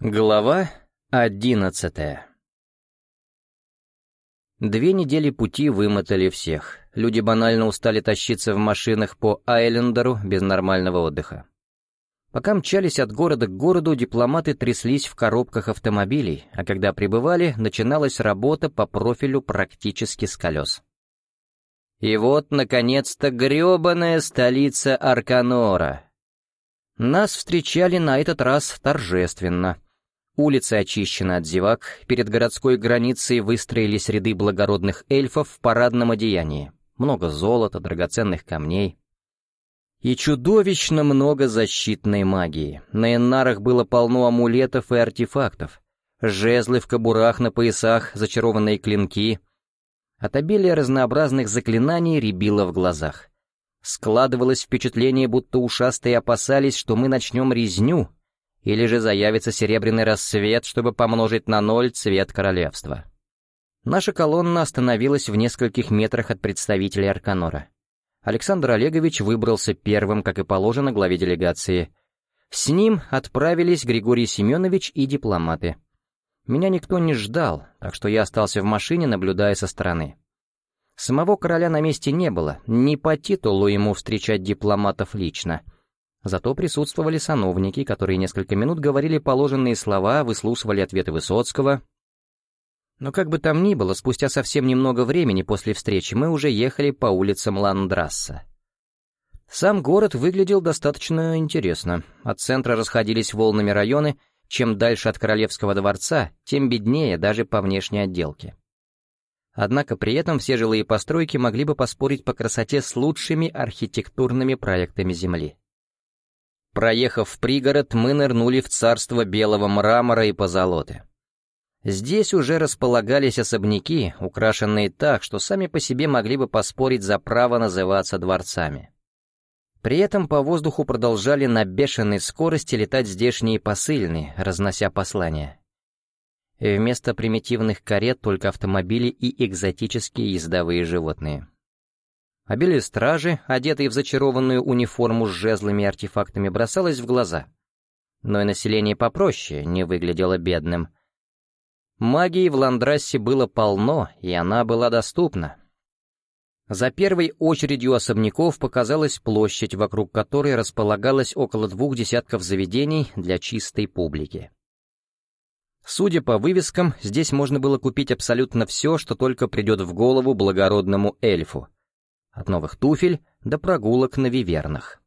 Глава одиннадцатая Две недели пути вымотали всех. Люди банально устали тащиться в машинах по Айлендеру без нормального отдыха. Пока мчались от города к городу, дипломаты тряслись в коробках автомобилей, а когда прибывали, начиналась работа по профилю практически с колес. И вот, наконец-то, гребаная столица Арканора. Нас встречали на этот раз торжественно — Улицы очищены от зевак, перед городской границей выстроились ряды благородных эльфов в парадном одеянии. Много золота, драгоценных камней. И чудовищно много защитной магии. На Эннарах было полно амулетов и артефактов. Жезлы в кобурах на поясах, зачарованные клинки. От обилия разнообразных заклинаний рябило в глазах. Складывалось впечатление, будто ушастые опасались, что мы начнем резню, или же заявится серебряный рассвет, чтобы помножить на ноль цвет королевства. Наша колонна остановилась в нескольких метрах от представителей Арканора. Александр Олегович выбрался первым, как и положено, главе делегации. С ним отправились Григорий Семенович и дипломаты. Меня никто не ждал, так что я остался в машине, наблюдая со стороны. Самого короля на месте не было, не по титулу ему встречать дипломатов лично — Зато присутствовали сановники, которые несколько минут говорили положенные слова, выслушивали ответы Высоцкого. Но как бы там ни было, спустя совсем немного времени после встречи мы уже ехали по улицам Ландрасса. Сам город выглядел достаточно интересно. От центра расходились волнами районы, чем дальше от Королевского дворца, тем беднее даже по внешней отделке. Однако при этом все жилые постройки могли бы поспорить по красоте с лучшими архитектурными проектами Земли. Проехав пригород, мы нырнули в царство белого мрамора и позолоты. Здесь уже располагались особняки, украшенные так, что сами по себе могли бы поспорить за право называться дворцами. При этом по воздуху продолжали на бешеной скорости летать здешние посыльные, разнося послания. Вместо примитивных карет только автомобили и экзотические ездовые животные. Обилие стражи, одетые в зачарованную униформу с жезлами и артефактами, бросалось в глаза. Но и население попроще не выглядело бедным. Магии в Ландрассе было полно, и она была доступна. За первой очередью особняков показалась площадь, вокруг которой располагалось около двух десятков заведений для чистой публики. Судя по вывескам, здесь можно было купить абсолютно все, что только придет в голову благородному эльфу — от новых туфель до прогулок на вивернах.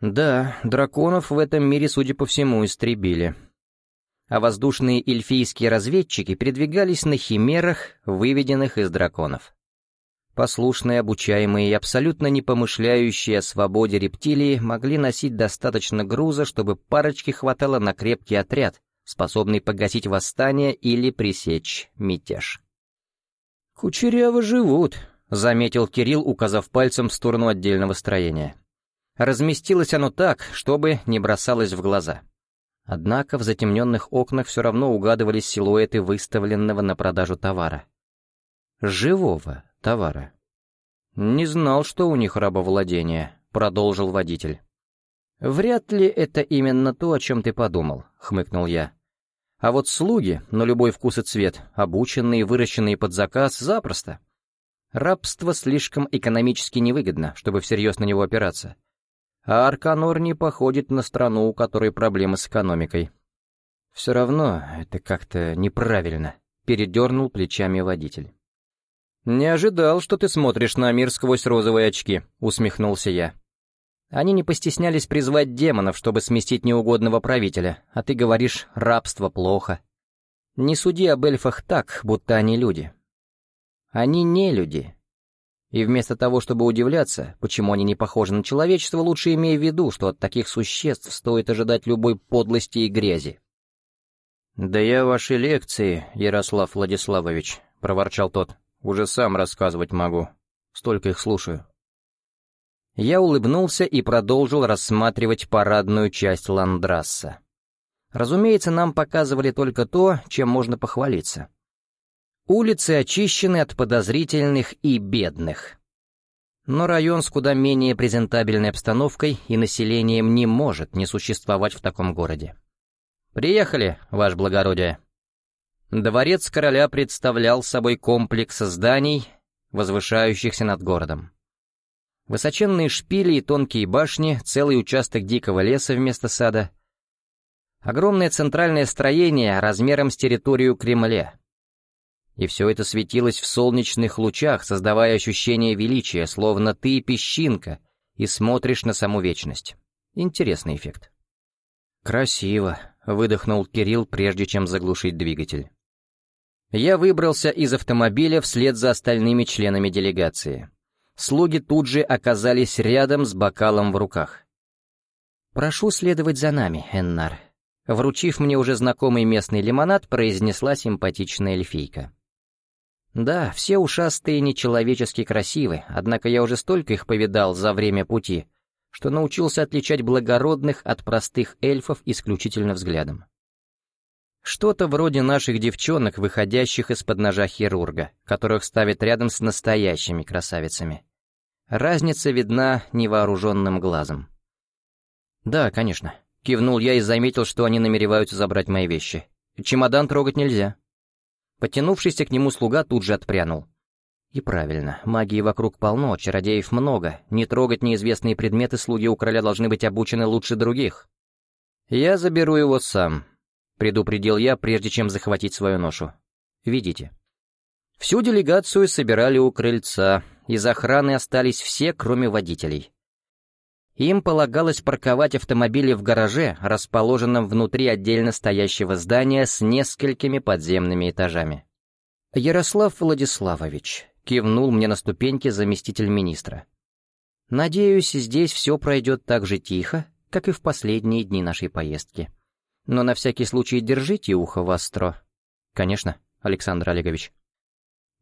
Да, драконов в этом мире, судя по всему, истребили. А воздушные эльфийские разведчики передвигались на химерах, выведенных из драконов. Послушные, обучаемые и абсолютно не помышляющие о свободе рептилии могли носить достаточно груза, чтобы парочке хватало на крепкий отряд, способный погасить восстание или пресечь мятеж. «Кучеряво живут», — заметил Кирилл, указав пальцем в сторону отдельного строения. Разместилось оно так, чтобы не бросалось в глаза. Однако в затемненных окнах все равно угадывались силуэты выставленного на продажу товара. Живого товара. «Не знал, что у них рабовладение», — продолжил водитель. «Вряд ли это именно то, о чем ты подумал», — хмыкнул я. «А вот слуги, на любой вкус и цвет, обученные, выращенные под заказ, запросто. Рабство слишком экономически невыгодно, чтобы всерьез на него опираться. А Арканор не походит на страну, у которой проблемы с экономикой. Все равно это как-то неправильно, передернул плечами водитель. «Не ожидал, что ты смотришь на мир сквозь розовые очки», — усмехнулся я. Они не постеснялись призвать демонов, чтобы сместить неугодного правителя, а ты говоришь «рабство плохо». Не суди об эльфах так, будто они люди. Они не люди. И вместо того, чтобы удивляться, почему они не похожи на человечество, лучше имей в виду, что от таких существ стоит ожидать любой подлости и грязи. «Да я ваши лекции, Ярослав Владиславович», — проворчал тот, — «уже сам рассказывать могу. Столько их слушаю». Я улыбнулся и продолжил рассматривать парадную часть Ландрасса. Разумеется, нам показывали только то, чем можно похвалиться. Улицы очищены от подозрительных и бедных. Но район с куда менее презентабельной обстановкой и населением не может не существовать в таком городе. «Приехали, ваше благородие». Дворец короля представлял собой комплекс зданий, возвышающихся над городом. Высоченные шпили и тонкие башни, целый участок дикого леса вместо сада. Огромное центральное строение размером с территорию Кремля. И все это светилось в солнечных лучах, создавая ощущение величия, словно ты песчинка, и смотришь на саму вечность. Интересный эффект. «Красиво», — выдохнул Кирилл, прежде чем заглушить двигатель. Я выбрался из автомобиля вслед за остальными членами делегации. Слуги тут же оказались рядом с бокалом в руках. «Прошу следовать за нами, Эннар», — вручив мне уже знакомый местный лимонад, произнесла симпатичная эльфийка. Да, все ушастые нечеловечески красивы, однако я уже столько их повидал за время пути, что научился отличать благородных от простых эльфов исключительно взглядом. Что-то вроде наших девчонок, выходящих из-под ножа хирурга, которых ставят рядом с настоящими красавицами. Разница видна невооруженным глазом. «Да, конечно», — кивнул я и заметил, что они намереваются забрать мои вещи. «Чемодан трогать нельзя». Потянувшийся к нему слуга тут же отпрянул. И правильно, магии вокруг полно, чародеев много, не трогать неизвестные предметы слуги у короля должны быть обучены лучше других. «Я заберу его сам», — предупредил я, прежде чем захватить свою ношу. «Видите». Всю делегацию собирали у крыльца, из охраны остались все, кроме водителей. Им полагалось парковать автомобили в гараже, расположенном внутри отдельно стоящего здания с несколькими подземными этажами. «Ярослав Владиславович», — кивнул мне на ступеньке заместитель министра. «Надеюсь, здесь все пройдет так же тихо, как и в последние дни нашей поездки. Но на всякий случай держите ухо востро». «Конечно, Александр Олегович».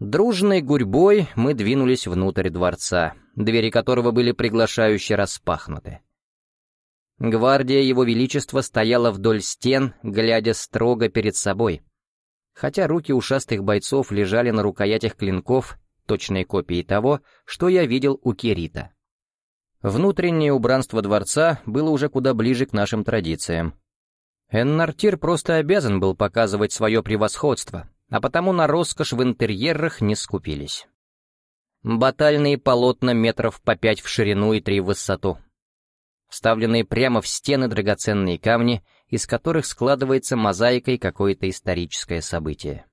Дружной гурьбой мы двинулись внутрь дворца, двери которого были приглашающе распахнуты. Гвардия Его Величества стояла вдоль стен, глядя строго перед собой. Хотя руки ушастых бойцов лежали на рукоятях клинков, точной копии того, что я видел у Кирита. Внутреннее убранство дворца было уже куда ближе к нашим традициям. Эннартир просто обязан был показывать свое превосходство, а потому на роскошь в интерьерах не скупились. Батальные полотна метров по пять в ширину и три в высоту. Вставленные прямо в стены драгоценные камни, из которых складывается мозаикой какое-то историческое событие.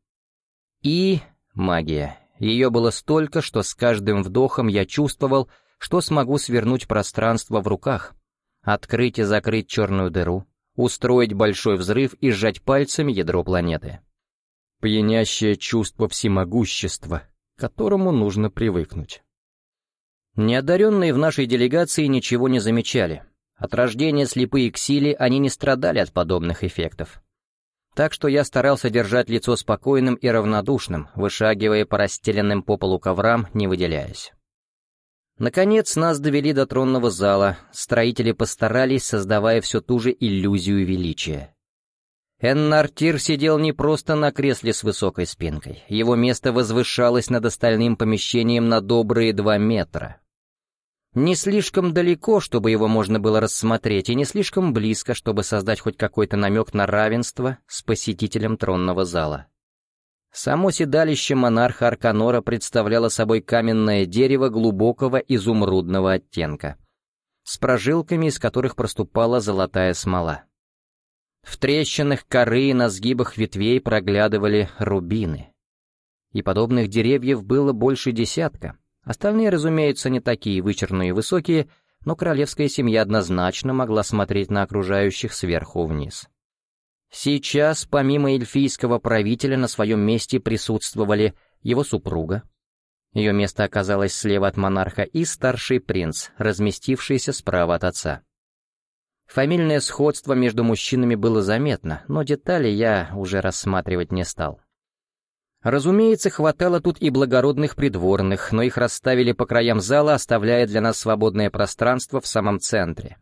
И магия. Ее было столько, что с каждым вдохом я чувствовал, что смогу свернуть пространство в руках, открыть и закрыть черную дыру, устроить большой взрыв и сжать пальцами ядро планеты пьянящее чувство всемогущества, к которому нужно привыкнуть. Неодаренные в нашей делегации ничего не замечали. От рождения слепые к силе они не страдали от подобных эффектов. Так что я старался держать лицо спокойным и равнодушным, вышагивая по расстеленным по полу коврам, не выделяясь. Наконец нас довели до тронного зала, строители постарались, создавая все ту же иллюзию величия. Эннартир сидел не просто на кресле с высокой спинкой. Его место возвышалось над остальным помещением на добрые два метра. Не слишком далеко, чтобы его можно было рассмотреть, и не слишком близко, чтобы создать хоть какой-то намек на равенство с посетителем тронного зала. Само седалище монарха Арканора представляло собой каменное дерево глубокого изумрудного оттенка, с прожилками, из которых проступала золотая смола. В трещинах коры и на сгибах ветвей проглядывали рубины. И подобных деревьев было больше десятка. Остальные, разумеется, не такие вычерные и высокие, но королевская семья однозначно могла смотреть на окружающих сверху вниз. Сейчас, помимо эльфийского правителя, на своем месте присутствовали его супруга. Ее место оказалось слева от монарха и старший принц, разместившийся справа от отца. Фамильное сходство между мужчинами было заметно, но детали я уже рассматривать не стал. Разумеется, хватало тут и благородных придворных, но их расставили по краям зала, оставляя для нас свободное пространство в самом центре.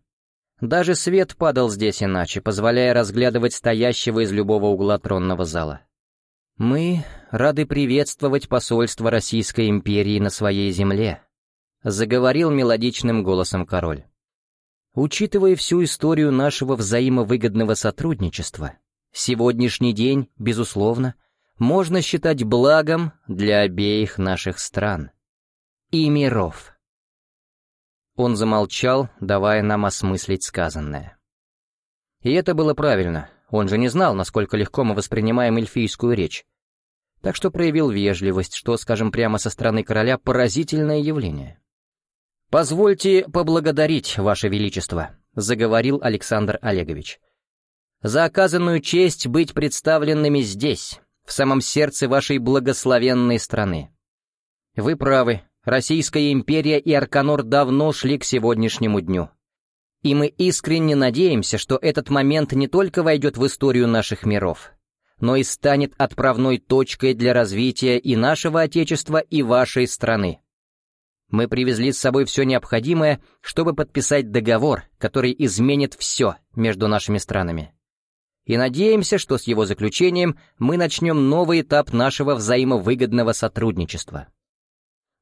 Даже свет падал здесь иначе, позволяя разглядывать стоящего из любого угла тронного зала. «Мы рады приветствовать посольство Российской империи на своей земле», — заговорил мелодичным голосом король. Учитывая всю историю нашего взаимовыгодного сотрудничества, сегодняшний день, безусловно, можно считать благом для обеих наших стран и миров. Он замолчал, давая нам осмыслить сказанное. И это было правильно, он же не знал, насколько легко мы воспринимаем эльфийскую речь. Так что проявил вежливость, что, скажем прямо со стороны короля, поразительное явление. «Позвольте поблагодарить, Ваше Величество», — заговорил Александр Олегович. «За оказанную честь быть представленными здесь, в самом сердце вашей благословенной страны. Вы правы, Российская империя и Арканор давно шли к сегодняшнему дню. И мы искренне надеемся, что этот момент не только войдет в историю наших миров, но и станет отправной точкой для развития и нашего Отечества, и вашей страны. Мы привезли с собой все необходимое, чтобы подписать договор, который изменит все между нашими странами. И надеемся, что с его заключением мы начнем новый этап нашего взаимовыгодного сотрудничества.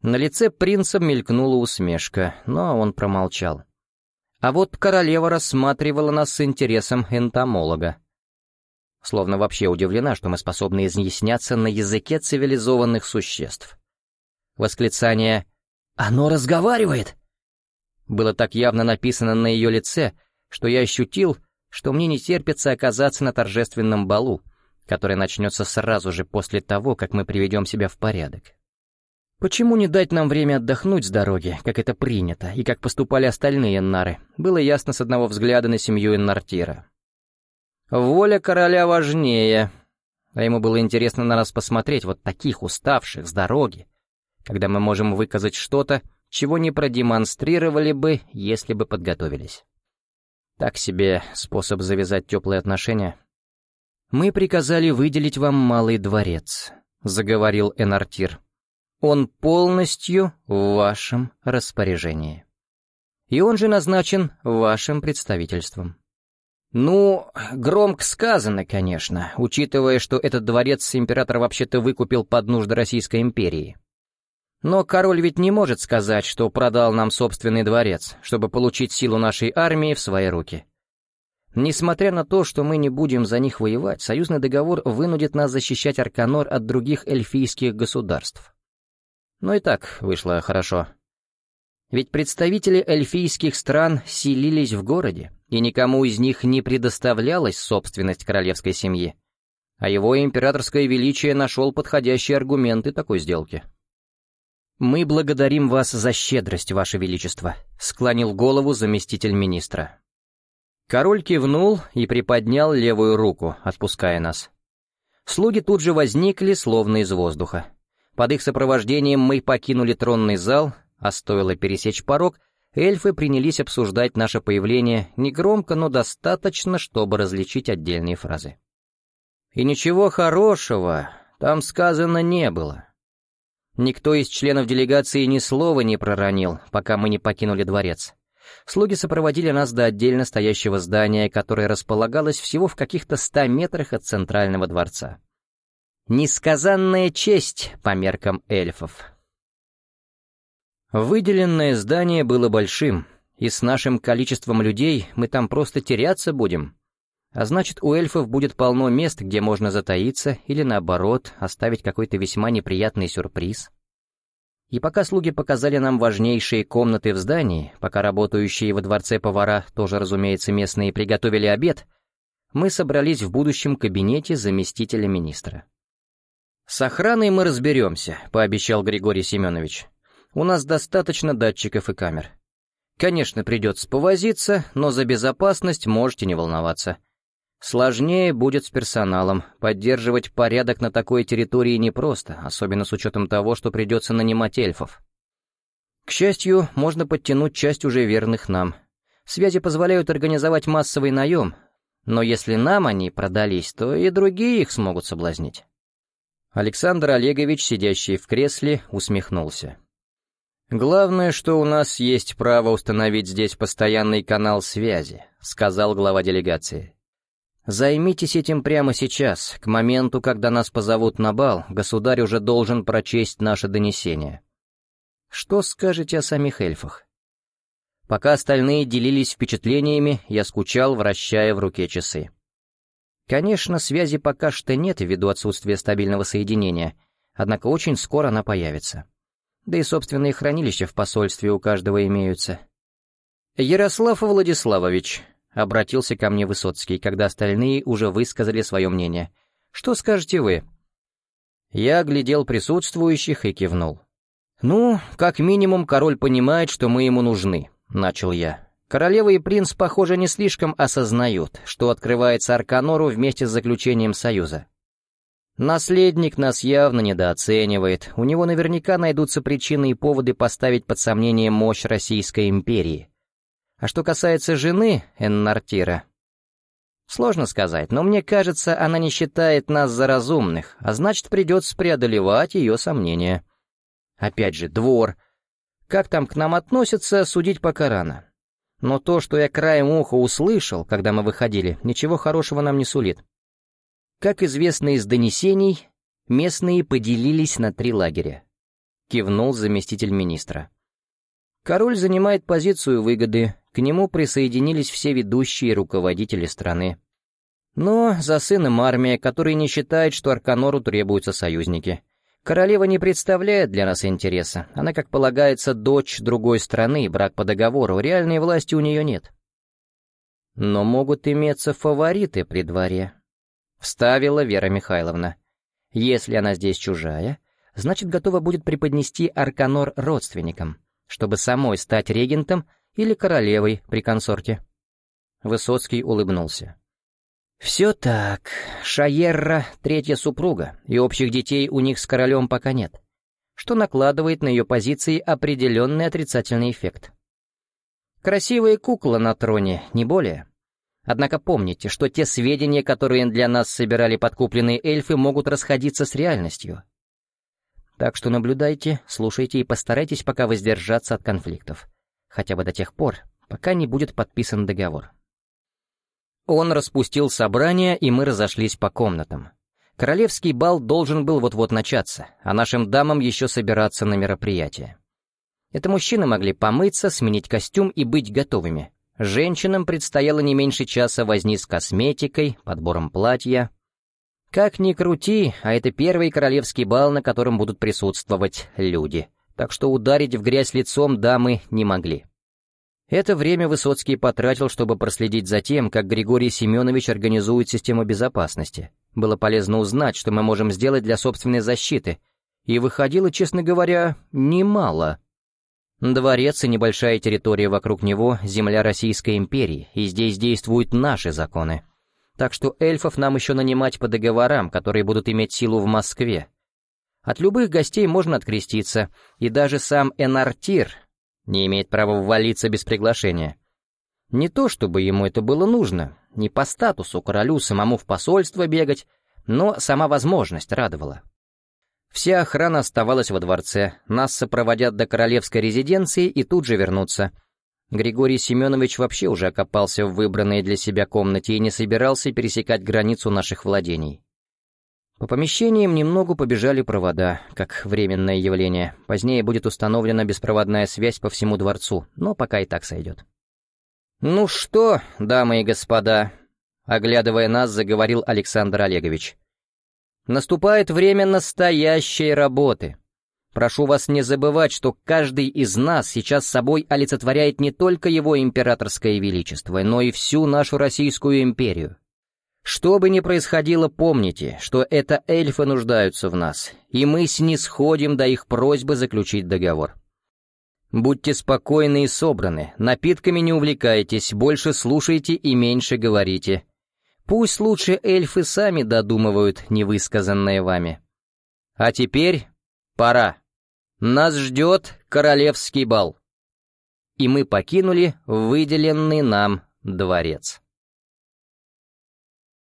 На лице принца мелькнула усмешка, но он промолчал. А вот королева рассматривала нас с интересом энтомолога. Словно вообще удивлена, что мы способны изъясняться на языке цивилизованных существ. Восклицание «Оно разговаривает!» было так явно написано на ее лице, что я ощутил, что мне не терпится оказаться на торжественном балу, который начнется сразу же после того, как мы приведем себя в порядок. Почему не дать нам время отдохнуть с дороги, как это принято, и как поступали остальные Эннары, было ясно с одного взгляда на семью Эннартира. Воля короля важнее, а ему было интересно на нас посмотреть, вот таких уставших, с дороги, когда мы можем выказать что-то, чего не продемонстрировали бы, если бы подготовились. Так себе способ завязать теплые отношения. «Мы приказали выделить вам малый дворец», — заговорил Энартир. Он полностью в вашем распоряжении. И он же назначен вашим представительством. Ну, громко сказано, конечно, учитывая, что этот дворец император вообще-то выкупил под нужды Российской империи. Но король ведь не может сказать, что продал нам собственный дворец, чтобы получить силу нашей армии в свои руки. Несмотря на то, что мы не будем за них воевать, союзный договор вынудит нас защищать Арканор от других эльфийских государств. Но и так вышло хорошо. Ведь представители эльфийских стран селились в городе, и никому из них не предоставлялась собственность королевской семьи. А его императорское величие нашел подходящие аргументы такой сделки. «Мы благодарим вас за щедрость, ваше величество», — склонил голову заместитель министра. Король кивнул и приподнял левую руку, отпуская нас. Слуги тут же возникли, словно из воздуха. Под их сопровождением мы покинули тронный зал, а стоило пересечь порог, эльфы принялись обсуждать наше появление негромко, но достаточно, чтобы различить отдельные фразы. И ничего хорошего там сказано не было. Никто из членов делегации ни слова не проронил, пока мы не покинули дворец. Слуги сопроводили нас до отдельно стоящего здания, которое располагалось всего в каких-то ста метрах от центрального дворца. Несказанная честь по меркам эльфов. Выделенное здание было большим, и с нашим количеством людей мы там просто теряться будем. А значит, у эльфов будет полно мест, где можно затаиться или, наоборот, оставить какой-то весьма неприятный сюрприз. И пока слуги показали нам важнейшие комнаты в здании, пока работающие во дворце повара, тоже, разумеется, местные, приготовили обед, мы собрались в будущем кабинете заместителя министра. «С охраной мы разберемся», — пообещал Григорий Семенович. «У нас достаточно датчиков и камер. Конечно, придется повозиться, но за безопасность можете не волноваться. Сложнее будет с персоналом. Поддерживать порядок на такой территории непросто, особенно с учетом того, что придется нанимать эльфов. К счастью, можно подтянуть часть уже верных нам. Связи позволяют организовать массовый наем, но если нам они продались, то и другие их смогут соблазнить. Александр Олегович, сидящий в кресле, усмехнулся. «Главное, что у нас есть право установить здесь постоянный канал связи», — сказал глава делегации. «Займитесь этим прямо сейчас. К моменту, когда нас позовут на бал, государь уже должен прочесть наше донесение. Что скажете о самих эльфах?» Пока остальные делились впечатлениями, я скучал, вращая в руке часы. Конечно, связи пока что нет ввиду отсутствия стабильного соединения, однако очень скоро она появится. Да и собственные хранилища в посольстве у каждого имеются. «Ярослав Владиславович», — обратился ко мне Высоцкий, когда остальные уже высказали свое мнение, — «что скажете вы?» Я оглядел присутствующих и кивнул. «Ну, как минимум, король понимает, что мы ему нужны», — начал я. Королева и принц, похоже, не слишком осознают, что открывается Арканору вместе с заключением союза. Наследник нас явно недооценивает, у него наверняка найдутся причины и поводы поставить под сомнение мощь Российской империи. А что касается жены Эннартира, сложно сказать, но мне кажется, она не считает нас за разумных, а значит, придется преодолевать ее сомнения. Опять же, двор. Как там к нам относятся, судить пока рано. Но то, что я краем уха услышал, когда мы выходили, ничего хорошего нам не сулит. Как известно из донесений, местные поделились на три лагеря. Кивнул заместитель министра. Король занимает позицию выгоды, к нему присоединились все ведущие руководители страны. Но за сыном армия, который не считает, что Арканору требуются союзники. Королева не представляет для нас интереса. Она, как полагается, дочь другой страны, брак по договору, реальной власти у нее нет. Но могут иметься фавориты при дворе. Вставила Вера Михайловна. Если она здесь чужая, значит, готова будет преподнести Арканор родственникам, чтобы самой стать регентом или королевой при консорте. Высоцкий улыбнулся. «Все так. Шаерра — третья супруга, и общих детей у них с королем пока нет, что накладывает на ее позиции определенный отрицательный эффект. Красивая кукла на троне, не более. Однако помните, что те сведения, которые для нас собирали подкупленные эльфы, могут расходиться с реальностью. Так что наблюдайте, слушайте и постарайтесь пока воздержаться от конфликтов. Хотя бы до тех пор, пока не будет подписан договор. Он распустил собрание, и мы разошлись по комнатам. Королевский бал должен был вот-вот начаться, а нашим дамам еще собираться на мероприятие. Это мужчины могли помыться, сменить костюм и быть готовыми. Женщинам предстояло не меньше часа возни с косметикой, подбором платья. Как ни крути, а это первый королевский бал, на котором будут присутствовать люди. Так что ударить в грязь лицом дамы не могли. Это время Высоцкий потратил, чтобы проследить за тем, как Григорий Семенович организует систему безопасности. Было полезно узнать, что мы можем сделать для собственной защиты. И выходило, честно говоря, немало. Дворец и небольшая территория вокруг него — земля Российской империи, и здесь действуют наши законы. Так что эльфов нам еще нанимать по договорам, которые будут иметь силу в Москве. От любых гостей можно откреститься, и даже сам Энартир, не имеет права ввалиться без приглашения. Не то чтобы ему это было нужно, не по статусу королю самому в посольство бегать, но сама возможность радовала. Вся охрана оставалась во дворце, нас сопроводят до королевской резиденции и тут же вернутся. Григорий Семенович вообще уже окопался в выбранной для себя комнате и не собирался пересекать границу наших владений. По помещениям немного побежали провода, как временное явление. Позднее будет установлена беспроводная связь по всему дворцу, но пока и так сойдет. «Ну что, дамы и господа», — оглядывая нас, заговорил Александр Олегович. «Наступает время настоящей работы. Прошу вас не забывать, что каждый из нас сейчас собой олицетворяет не только его императорское величество, но и всю нашу Российскую империю. Что бы ни происходило, помните, что это эльфы нуждаются в нас, и мы снисходим до их просьбы заключить договор. Будьте спокойны и собраны, напитками не увлекайтесь, больше слушайте и меньше говорите. Пусть лучше эльфы сами додумывают невысказанное вами. А теперь пора. Нас ждет королевский бал. И мы покинули выделенный нам дворец.